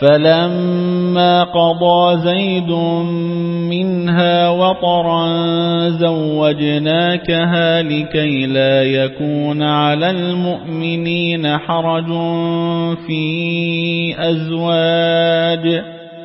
فلما قضى زيد منها وطرا زوجناكها لكي لا يكون على المؤمنين حرج في أزواج.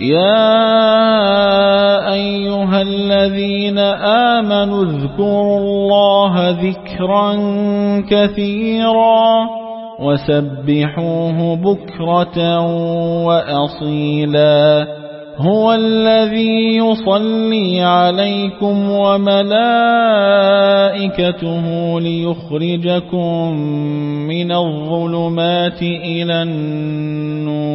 يا أيها الذين آمنوا اذكروا الله ذكرا كثيرا وسبحوه بكرة وأصيلا هو الذي يصلي عليكم وملائكته ليخرجكم من الظلمات إلى النور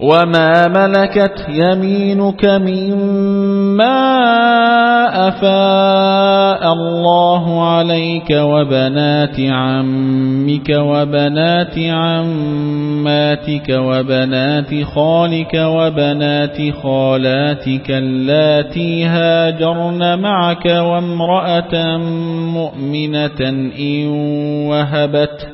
وما ملكت يمينك مما أفاء الله عليك وبنات عمك وبنات عماتك وبنات خالك وبنات خالاتك اللاتي هاجرن معك وامرأة مؤمنة إن وهبت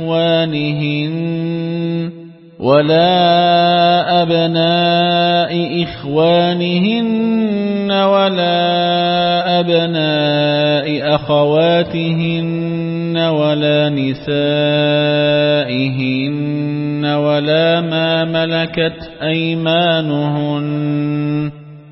إخوانهن ولا أبناء إخوانهن ولا أبناء أخواتهن ولا نسائهن ولا ما ملكت أيمانهن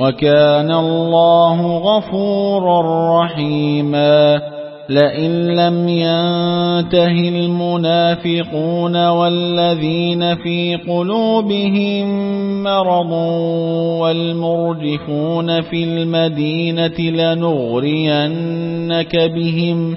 وكان الله غفورا رحيما. لئن لم ينته المنافقون والذين في قلوبهم مرض والمرجفون في المدينة لنغرينك بهم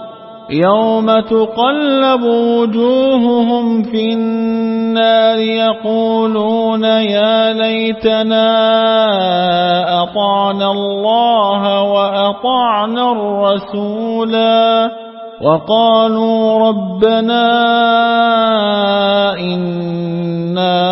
يوم تقلب وجوههم في النار يقولون يا ليتنا أطعنا الله وأطعنا الرسولا وقالوا ربنا إنا